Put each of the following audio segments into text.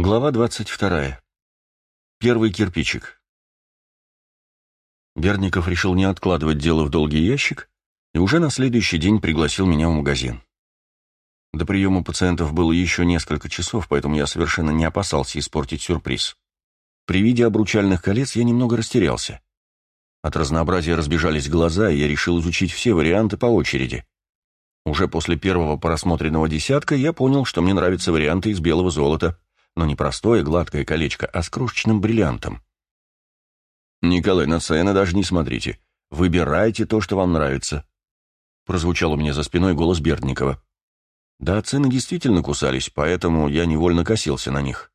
Глава 22. Первый кирпичик. Берников решил не откладывать дело в долгий ящик и уже на следующий день пригласил меня в магазин. До приема пациентов было еще несколько часов, поэтому я совершенно не опасался испортить сюрприз. При виде обручальных колец я немного растерялся. От разнообразия разбежались глаза, и я решил изучить все варианты по очереди. Уже после первого просмотренного десятка я понял, что мне нравятся варианты из белого золота — но не простое гладкое колечко, а с крошечным бриллиантом. «Николай, на цены даже не смотрите. Выбирайте то, что вам нравится», — прозвучал у меня за спиной голос Бердникова. Да, цены действительно кусались, поэтому я невольно косился на них.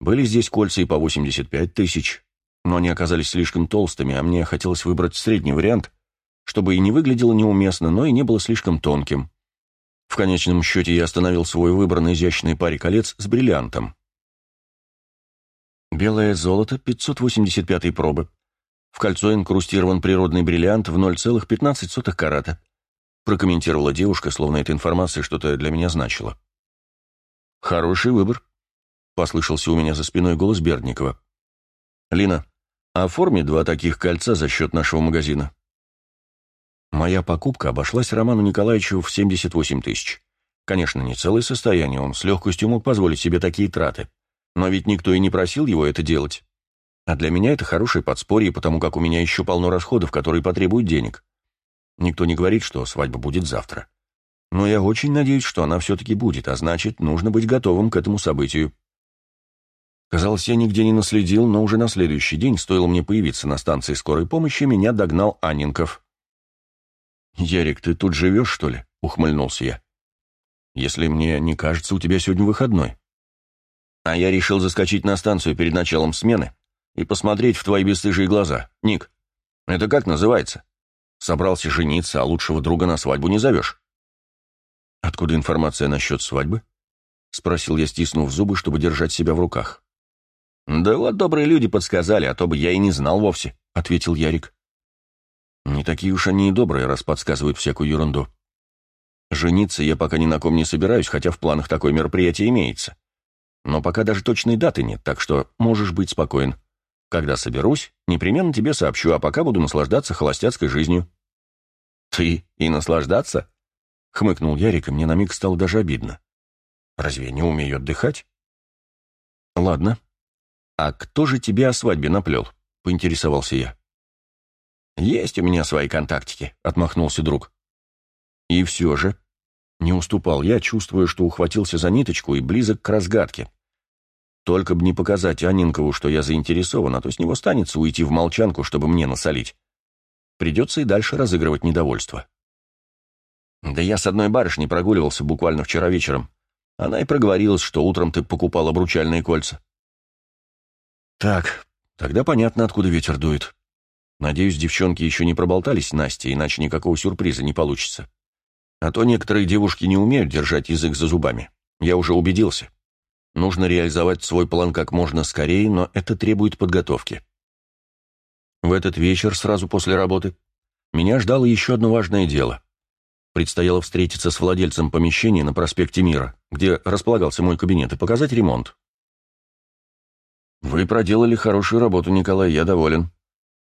Были здесь кольца и по 85 тысяч, но они оказались слишком толстыми, а мне хотелось выбрать средний вариант, чтобы и не выглядело неуместно, но и не было слишком тонким. В конечном счете я остановил свой выбор на изящной паре колец с бриллиантом. Белое золото 585 пробы. В кольцо инкрустирован природный бриллиант в 0,15 карата. Прокомментировала девушка, словно эта информация что-то для меня значила. «Хороший выбор», — послышался у меня за спиной голос Бердникова. «Лина, оформи два таких кольца за счет нашего магазина». Моя покупка обошлась Роману Николаевичу в 78 тысяч. Конечно, не целое состояние, он с легкостью мог позволить себе такие траты. Но ведь никто и не просил его это делать. А для меня это хорошее подспорье, потому как у меня еще полно расходов, которые потребуют денег. Никто не говорит, что свадьба будет завтра. Но я очень надеюсь, что она все-таки будет, а значит, нужно быть готовым к этому событию. Казалось, я нигде не наследил, но уже на следующий день, стоило мне появиться на станции скорой помощи, меня догнал Анненков. «Ярик, ты тут живешь, что ли?» — ухмыльнулся я. «Если мне не кажется, у тебя сегодня выходной». А я решил заскочить на станцию перед началом смены и посмотреть в твои бесстыжие глаза. Ник, это как называется? Собрался жениться, а лучшего друга на свадьбу не зовешь. Откуда информация насчет свадьбы? Спросил я, стиснув зубы, чтобы держать себя в руках. «Да вот добрые люди подсказали, а то бы я и не знал вовсе», — ответил Ярик. Не такие уж они и добрые, раз подсказывают всякую ерунду. Жениться я пока ни на ком не собираюсь, хотя в планах такое мероприятие имеется. Но пока даже точной даты нет, так что можешь быть спокоен. Когда соберусь, непременно тебе сообщу, а пока буду наслаждаться холостяцкой жизнью». «Ты и наслаждаться?» — хмыкнул Ярик, и мне на миг стало даже обидно. «Разве не умею отдыхать?» «Ладно. А кто же тебе о свадьбе наплел?» — поинтересовался я. «Есть у меня свои контактики», — отмахнулся друг. «И все же», — не уступал я, чувствуя, что ухватился за ниточку и близок к разгадке. Только бы не показать Анинкову, что я заинтересован, а то с него станется уйти в молчанку, чтобы мне насолить. Придется и дальше разыгрывать недовольство. Да я с одной барышней прогуливался буквально вчера вечером. Она и проговорилась, что утром ты покупал обручальные кольца. Так, тогда понятно, откуда ветер дует. Надеюсь, девчонки еще не проболтались Насте, иначе никакого сюрприза не получится. А то некоторые девушки не умеют держать язык за зубами. Я уже убедился. Нужно реализовать свой план как можно скорее, но это требует подготовки. В этот вечер, сразу после работы, меня ждало еще одно важное дело. Предстояло встретиться с владельцем помещения на проспекте Мира, где располагался мой кабинет, и показать ремонт. «Вы проделали хорошую работу, Николай, я доволен»,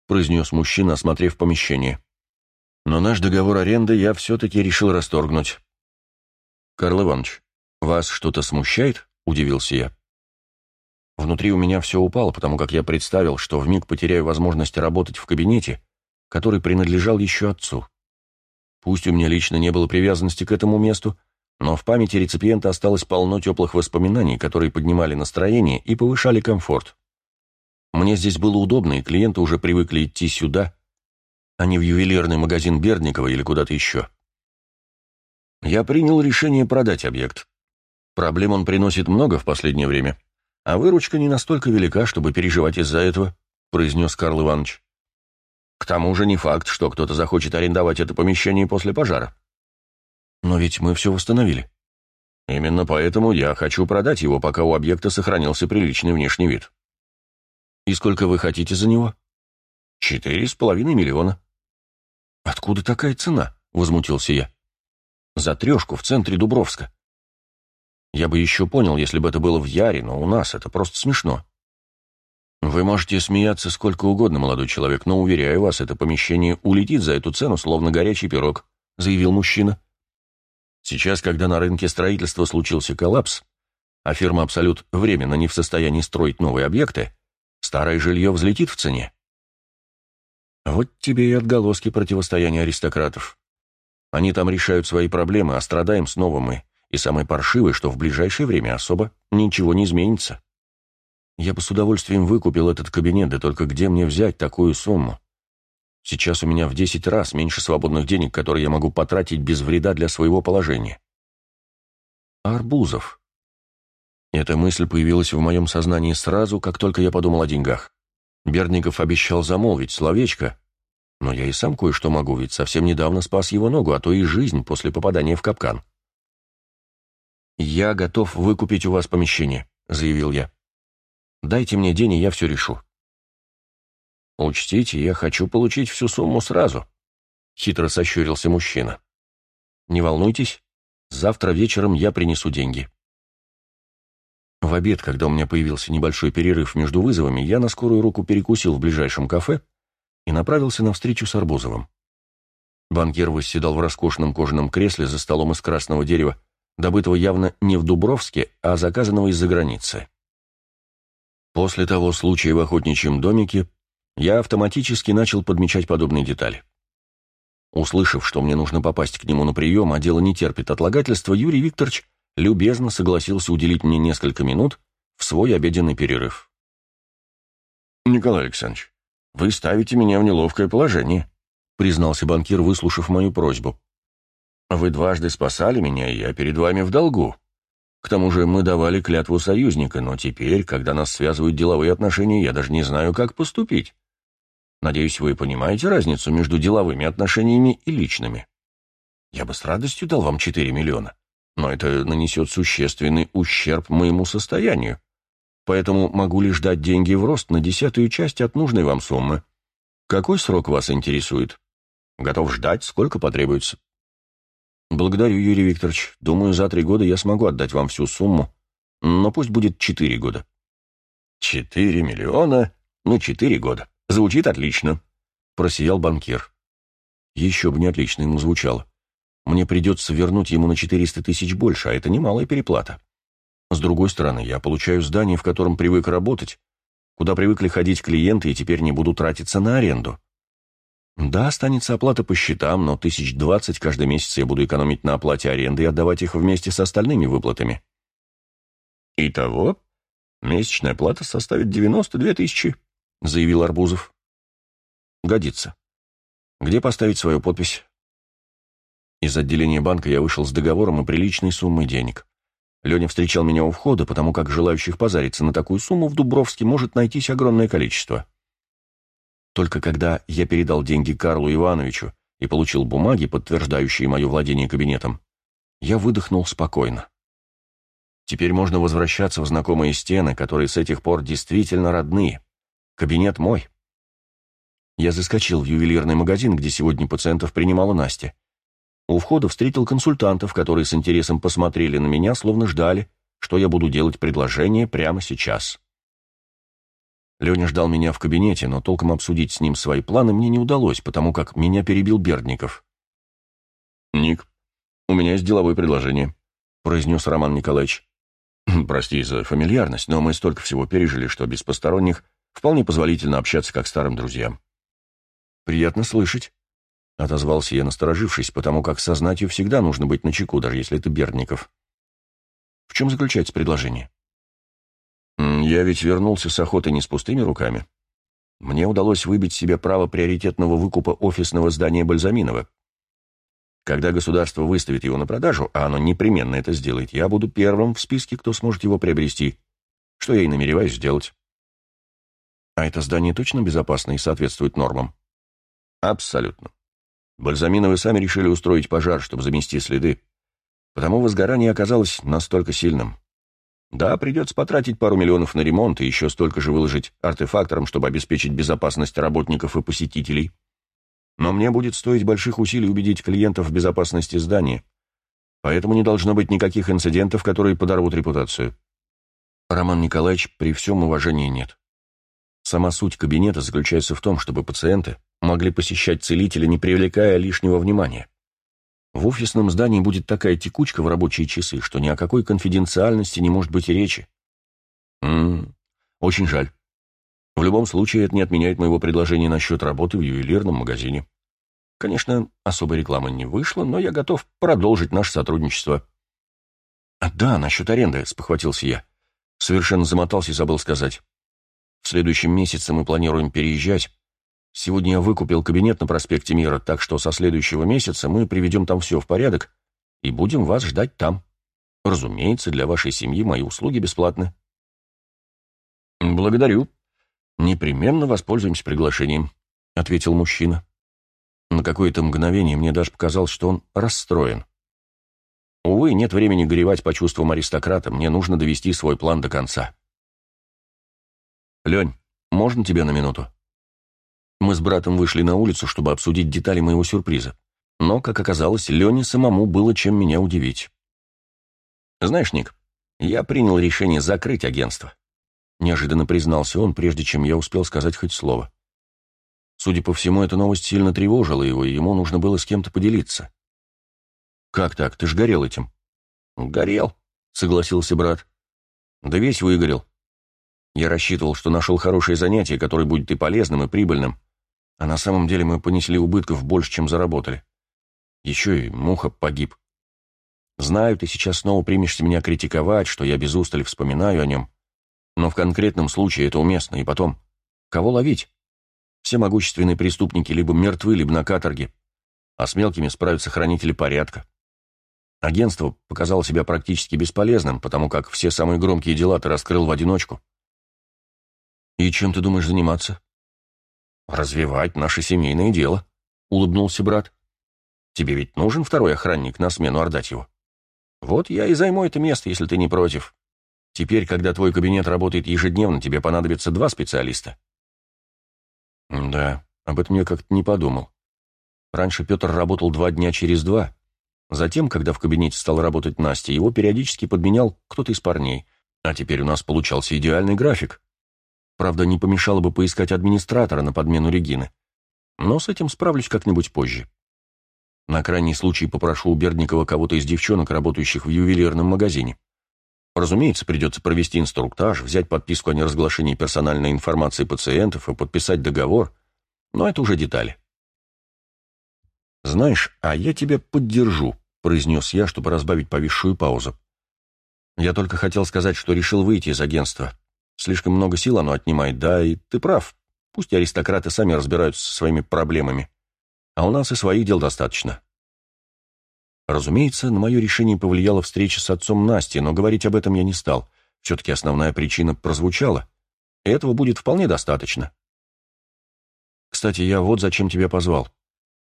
произнес мужчина, осмотрев помещение. «Но наш договор аренды я все-таки решил расторгнуть». «Карл Иванович, вас что-то смущает?» – удивился я. Внутри у меня все упало, потому как я представил, что вмиг потеряю возможность работать в кабинете, который принадлежал еще отцу. Пусть у меня лично не было привязанности к этому месту, но в памяти реципиента осталось полно теплых воспоминаний, которые поднимали настроение и повышали комфорт. Мне здесь было удобно, и клиенты уже привыкли идти сюда, а не в ювелирный магазин Бердникова или куда-то еще. Я принял решение продать объект. Проблем он приносит много в последнее время, а выручка не настолько велика, чтобы переживать из-за этого, произнес Карл Иванович. К тому же не факт, что кто-то захочет арендовать это помещение после пожара. Но ведь мы все восстановили. Именно поэтому я хочу продать его, пока у объекта сохранился приличный внешний вид. «И сколько вы хотите за него?» «Четыре с половиной миллиона». «Откуда такая цена?» — возмутился я. «За трешку в центре Дубровска». Я бы еще понял, если бы это было в Яре, но у нас это просто смешно. Вы можете смеяться сколько угодно, молодой человек, но, уверяю вас, это помещение улетит за эту цену, словно горячий пирог, заявил мужчина. Сейчас, когда на рынке строительства случился коллапс, а фирма «Абсолют» временно не в состоянии строить новые объекты, старое жилье взлетит в цене. Вот тебе и отголоски противостояния аристократов. Они там решают свои проблемы, а страдаем снова мы. И самое паршивое, что в ближайшее время особо ничего не изменится. Я бы с удовольствием выкупил этот кабинет, да только где мне взять такую сумму? Сейчас у меня в десять раз меньше свободных денег, которые я могу потратить без вреда для своего положения. Арбузов. Эта мысль появилась в моем сознании сразу, как только я подумал о деньгах. Бердников обещал замолвить словечко, но я и сам кое-что могу, ведь совсем недавно спас его ногу, а то и жизнь после попадания в капкан. «Я готов выкупить у вас помещение», — заявил я. «Дайте мне день, и я все решу». «Учтите, я хочу получить всю сумму сразу», — хитро сощурился мужчина. «Не волнуйтесь, завтра вечером я принесу деньги». В обед, когда у меня появился небольшой перерыв между вызовами, я на скорую руку перекусил в ближайшем кафе и направился на встречу с Арбузовым. Банкир восседал в роскошном кожаном кресле за столом из красного дерева, добытого явно не в Дубровске, а заказанного из-за границы. После того случая в охотничьем домике я автоматически начал подмечать подобные детали. Услышав, что мне нужно попасть к нему на прием, а дело не терпит отлагательства, Юрий Викторович любезно согласился уделить мне несколько минут в свой обеденный перерыв. «Николай Александрович, вы ставите меня в неловкое положение», признался банкир, выслушав мою просьбу. «Вы дважды спасали меня, и я перед вами в долгу. К тому же мы давали клятву союзника, но теперь, когда нас связывают деловые отношения, я даже не знаю, как поступить. Надеюсь, вы понимаете разницу между деловыми отношениями и личными. Я бы с радостью дал вам 4 миллиона, но это нанесет существенный ущерб моему состоянию. Поэтому могу лишь дать деньги в рост на десятую часть от нужной вам суммы. Какой срок вас интересует? Готов ждать, сколько потребуется. Благодарю, Юрий Викторович. Думаю, за три года я смогу отдать вам всю сумму, но пусть будет четыре года. Четыре миллиона? Ну, четыре года. Звучит отлично, просиял банкир. Еще бы не отлично ему звучало. Мне придется вернуть ему на 400 тысяч больше, а это немалая переплата. С другой стороны, я получаю здание, в котором привык работать, куда привыкли ходить клиенты и теперь не буду тратиться на аренду. Да, останется оплата по счетам, но тысяч двадцать каждый месяц я буду экономить на оплате аренды и отдавать их вместе с остальными выплатами. Итого, месячная плата составит девяносто две тысячи, заявил Арбузов. Годится. Где поставить свою подпись? Из отделения банка я вышел с договором и приличной суммой денег. Леня встречал меня у входа, потому как желающих позариться на такую сумму в Дубровске может найтись огромное количество. Только когда я передал деньги Карлу Ивановичу и получил бумаги, подтверждающие мое владение кабинетом, я выдохнул спокойно. Теперь можно возвращаться в знакомые стены, которые с этих пор действительно родные. Кабинет мой. Я заскочил в ювелирный магазин, где сегодня пациентов принимала Настя. У входа встретил консультантов, которые с интересом посмотрели на меня, словно ждали, что я буду делать предложение прямо сейчас. Леня ждал меня в кабинете, но толком обсудить с ним свои планы мне не удалось, потому как меня перебил Бердников. «Ник, у меня есть деловое предложение», — произнес Роман Николаевич. «Прости за фамильярность, но мы столько всего пережили, что без посторонних вполне позволительно общаться как старым друзьям». «Приятно слышать», — отозвался я, насторожившись, потому как со знатью всегда нужно быть начеку, даже если это Бердников. «В чем заключается предложение?» Я ведь вернулся с охоты не с пустыми руками. Мне удалось выбить себе право приоритетного выкупа офисного здания Бальзаминова. Когда государство выставит его на продажу, а оно непременно это сделает, я буду первым в списке, кто сможет его приобрести, что я и намереваюсь сделать. А это здание точно безопасно и соответствует нормам? Абсолютно. Бальзаминовы сами решили устроить пожар, чтобы замести следы. Потому возгорание оказалось настолько сильным. Да, придется потратить пару миллионов на ремонт и еще столько же выложить артефакторам, чтобы обеспечить безопасность работников и посетителей. Но мне будет стоить больших усилий убедить клиентов в безопасности здания. Поэтому не должно быть никаких инцидентов, которые подорвут репутацию. Роман Николаевич, при всем уважении нет. Сама суть кабинета заключается в том, чтобы пациенты могли посещать целителя, не привлекая лишнего внимания. В офисном здании будет такая текучка в рабочие часы, что ни о какой конфиденциальности не может быть и речи. М -м, очень жаль. В любом случае, это не отменяет моего предложения насчет работы в ювелирном магазине. Конечно, особой рекламы не вышло, но я готов продолжить наше сотрудничество. «А, «Да, насчет аренды», — спохватился я. Совершенно замотался и забыл сказать. «В следующем месяце мы планируем переезжать. Сегодня я выкупил кабинет на проспекте Мира, так что со следующего месяца мы приведем там все в порядок и будем вас ждать там. Разумеется, для вашей семьи мои услуги бесплатны». «Благодарю. Непременно воспользуемся приглашением», — ответил мужчина. На какое-то мгновение мне даже показалось, что он расстроен. Увы, нет времени горевать по чувствам аристократа, мне нужно довести свой план до конца. «Лень, можно тебя на минуту?» Мы с братом вышли на улицу, чтобы обсудить детали моего сюрприза. Но, как оказалось, Лене самому было чем меня удивить. «Знаешь, Ник, я принял решение закрыть агентство», — неожиданно признался он, прежде чем я успел сказать хоть слово. Судя по всему, эта новость сильно тревожила его, и ему нужно было с кем-то поделиться. «Как так? Ты ж горел этим». «Горел», — согласился брат. «Да весь выгорел. Я рассчитывал, что нашел хорошее занятие, которое будет и полезным, и прибыльным. А на самом деле мы понесли убытков больше, чем заработали. Еще и Муха погиб. Знаю, ты сейчас снова примешься меня критиковать, что я без устали вспоминаю о нем. Но в конкретном случае это уместно. И потом, кого ловить? Все могущественные преступники либо мертвы, либо на каторге, а с мелкими справятся хранители порядка. Агентство показало себя практически бесполезным, потому как все самые громкие дела ты раскрыл в одиночку. «И чем ты думаешь заниматься?» «Развивать наше семейное дело», — улыбнулся брат. «Тебе ведь нужен второй охранник на смену Ордатьеву? Вот я и займу это место, если ты не против. Теперь, когда твой кабинет работает ежедневно, тебе понадобится два специалиста. Да, об этом я как-то не подумал. Раньше Петр работал два дня через два. Затем, когда в кабинете стала работать Настя, его периодически подменял кто-то из парней. А теперь у нас получался идеальный график. Правда, не помешало бы поискать администратора на подмену Регины. Но с этим справлюсь как-нибудь позже. На крайний случай попрошу у Бердникова кого-то из девчонок, работающих в ювелирном магазине. Разумеется, придется провести инструктаж, взять подписку о неразглашении персональной информации пациентов и подписать договор, но это уже детали. «Знаешь, а я тебя поддержу», — произнес я, чтобы разбавить повисшую паузу. «Я только хотел сказать, что решил выйти из агентства. Слишком много сил оно отнимает, да, и ты прав. Пусть аристократы сами разбираются со своими проблемами. А у нас и своих дел достаточно». Разумеется, на мое решение повлияла встреча с отцом Насти, но говорить об этом я не стал. Все-таки основная причина прозвучала. И этого будет вполне достаточно. Кстати, я вот зачем тебя позвал.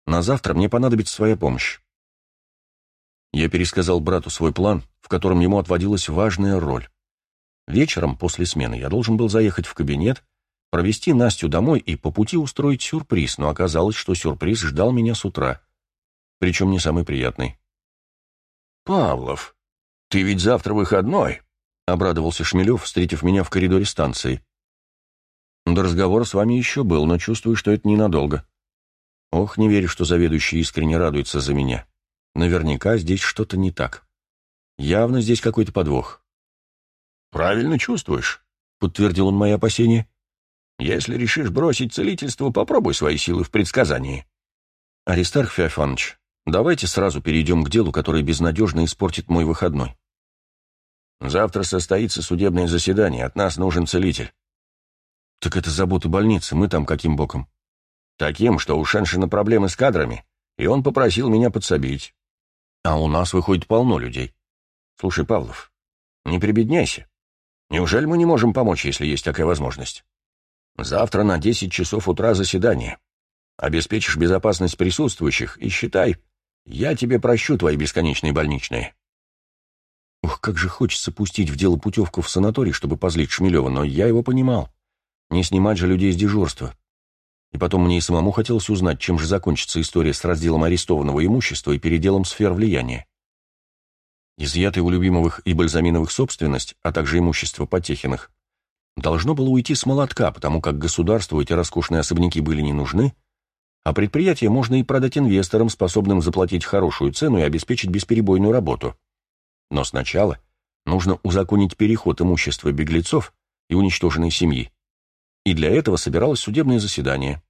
На завтра мне понадобится своя помощь. Я пересказал брату свой план, в котором ему отводилась важная роль. Вечером после смены я должен был заехать в кабинет, провести Настю домой и по пути устроить сюрприз, но оказалось, что сюрприз ждал меня с утра. Причем не самый приятный. «Павлов, ты ведь завтра выходной», — обрадовался Шмелев, встретив меня в коридоре станции. «До разговора с вами еще был, но чувствую, что это ненадолго. Ох, не верю, что заведующий искренне радуется за меня. Наверняка здесь что-то не так. Явно здесь какой-то подвох». «Правильно чувствуешь», — подтвердил он мои опасения. «Если решишь бросить целительство, попробуй свои силы в предсказании». «Аристарх Феофанович, Давайте сразу перейдем к делу, которое безнадежно испортит мой выходной. Завтра состоится судебное заседание, от нас нужен целитель. Так это заботы больницы, мы там каким боком? Таким, что у Шеншина проблемы с кадрами, и он попросил меня подсобить. А у нас выходит полно людей. Слушай, Павлов, не прибедняйся. Неужели мы не можем помочь, если есть такая возможность? Завтра на 10 часов утра заседание. Обеспечишь безопасность присутствующих и считай, я тебе прощу твои бесконечные больничные. Ух, как же хочется пустить в дело путевку в санаторий, чтобы позлить Шмелева, но я его понимал. Не снимать же людей с дежурства. И потом мне и самому хотелось узнать, чем же закончится история с разделом арестованного имущества и переделом сфер влияния. Изъятая у любимовых и бальзаминовых собственность, а также имущество Потехиных, должно было уйти с молотка, потому как государству эти роскошные особняки были не нужны, а предприятие можно и продать инвесторам, способным заплатить хорошую цену и обеспечить бесперебойную работу. Но сначала нужно узаконить переход имущества беглецов и уничтоженной семьи. И для этого собиралось судебное заседание.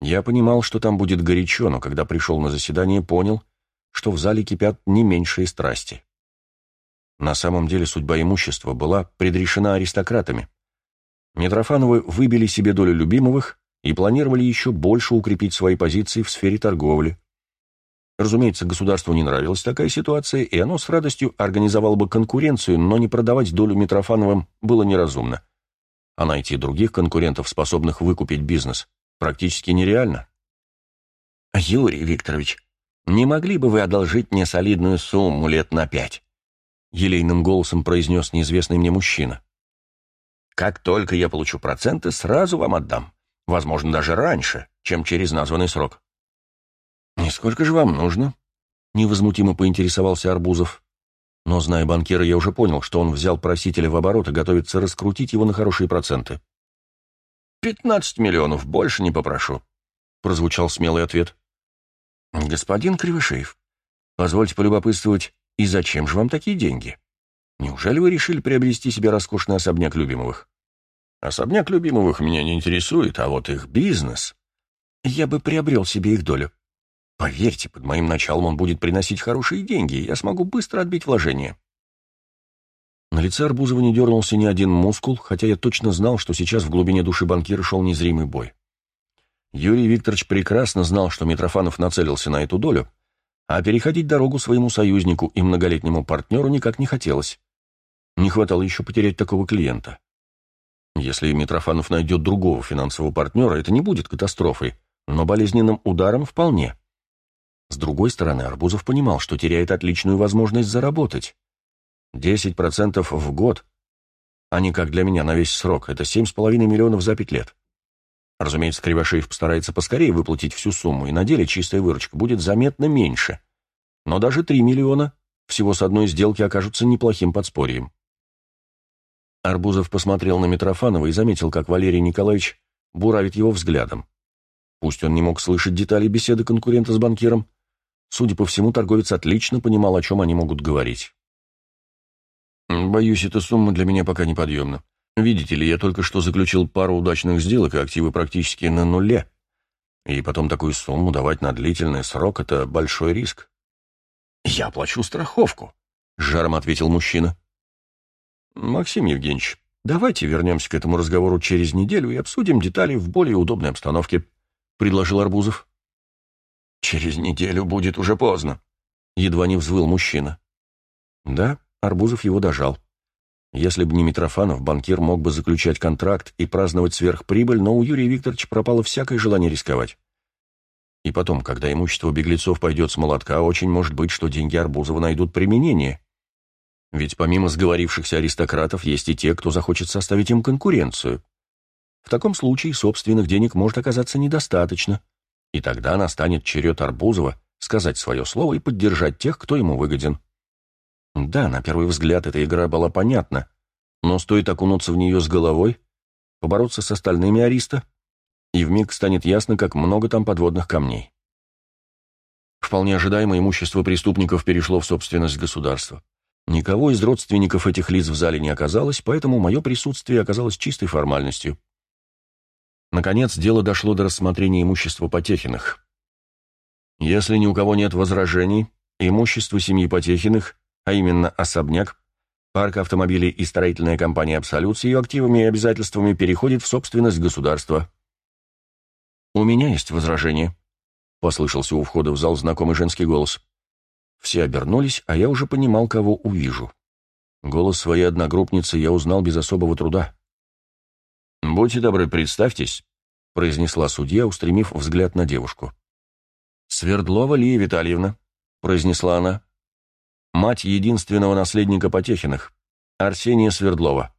Я понимал, что там будет горячо, но когда пришел на заседание, понял, что в зале кипят не меньшие страсти. На самом деле судьба имущества была предрешена аристократами. Митрофановы выбили себе долю любимовых и планировали еще больше укрепить свои позиции в сфере торговли. Разумеется, государству не нравилась такая ситуация, и оно с радостью организовало бы конкуренцию, но не продавать долю Митрофановым было неразумно. А найти других конкурентов, способных выкупить бизнес, практически нереально. «Юрий Викторович, не могли бы вы одолжить мне солидную сумму лет на пять?» Елейным голосом произнес неизвестный мне мужчина. «Как только я получу проценты, сразу вам отдам. Возможно, даже раньше, чем через названный срок». «И сколько же вам нужно?» — невозмутимо поинтересовался Арбузов. Но, зная банкира, я уже понял, что он взял просителя в оборот и готовится раскрутить его на хорошие проценты. «Пятнадцать миллионов, больше не попрошу», — прозвучал смелый ответ. «Господин Кривошеев, позвольте полюбопытствовать, и зачем же вам такие деньги? Неужели вы решили приобрести себе роскошный особняк Любимовых?» «Особняк Любимовых меня не интересует, а вот их бизнес...» «Я бы приобрел себе их долю», Поверьте, под моим началом он будет приносить хорошие деньги, и я смогу быстро отбить вложения. На лице Арбузова не дернулся ни один мускул, хотя я точно знал, что сейчас в глубине души банкира шел незримый бой. Юрий Викторович прекрасно знал, что Митрофанов нацелился на эту долю, а переходить дорогу своему союзнику и многолетнему партнеру никак не хотелось. Не хватало еще потерять такого клиента. Если Митрофанов найдет другого финансового партнера, это не будет катастрофой, но болезненным ударом вполне. С другой стороны, Арбузов понимал, что теряет отличную возможность заработать. 10% в год, а не как для меня на весь срок, это 7,5 миллионов за 5 лет. Разумеется, Кривошеев постарается поскорее выплатить всю сумму, и на деле чистая выручка будет заметно меньше. Но даже 3 миллиона всего с одной сделки окажутся неплохим подспорьем. Арбузов посмотрел на Митрофанова и заметил, как Валерий Николаевич буравит его взглядом. Пусть он не мог слышать детали беседы конкурента с банкиром, Судя по всему, торговец отлично понимал, о чем они могут говорить. «Боюсь, эта сумма для меня пока неподъемна. Видите ли, я только что заключил пару удачных сделок, и активы практически на нуле. И потом такую сумму давать на длительный срок — это большой риск». «Я оплачу страховку», — жаром ответил мужчина. «Максим Евгеньевич, давайте вернемся к этому разговору через неделю и обсудим детали в более удобной обстановке», — предложил Арбузов. «Через неделю будет уже поздно», — едва не взвыл мужчина. Да, Арбузов его дожал. Если бы не Митрофанов, банкир мог бы заключать контракт и праздновать сверхприбыль, но у Юрия Викторовича пропало всякое желание рисковать. И потом, когда имущество беглецов пойдет с молотка, очень может быть, что деньги Арбузова найдут применение. Ведь помимо сговорившихся аристократов, есть и те, кто захочет составить им конкуренцию. В таком случае собственных денег может оказаться недостаточно — и тогда настанет черед Арбузова сказать свое слово и поддержать тех, кто ему выгоден. Да, на первый взгляд эта игра была понятна, но стоит окунуться в нее с головой, побороться с остальными Ариста, и вмиг станет ясно, как много там подводных камней. Вполне ожидаемо имущество преступников перешло в собственность государства. Никого из родственников этих лиц в зале не оказалось, поэтому мое присутствие оказалось чистой формальностью. Наконец, дело дошло до рассмотрения имущества Потехиных. Если ни у кого нет возражений, имущество семьи Потехиных, а именно особняк, парк автомобилей и строительная компания «Абсолют» с ее активами и обязательствами переходит в собственность государства. «У меня есть возражение», — послышался у входа в зал знакомый женский голос. Все обернулись, а я уже понимал, кого увижу. Голос своей одногруппницы я узнал без особого труда. «Будьте добры, представьтесь», — произнесла судья, устремив взгляд на девушку. «Свердлова Лия Витальевна», — произнесла она. «Мать единственного наследника Потехиных, Арсения Свердлова».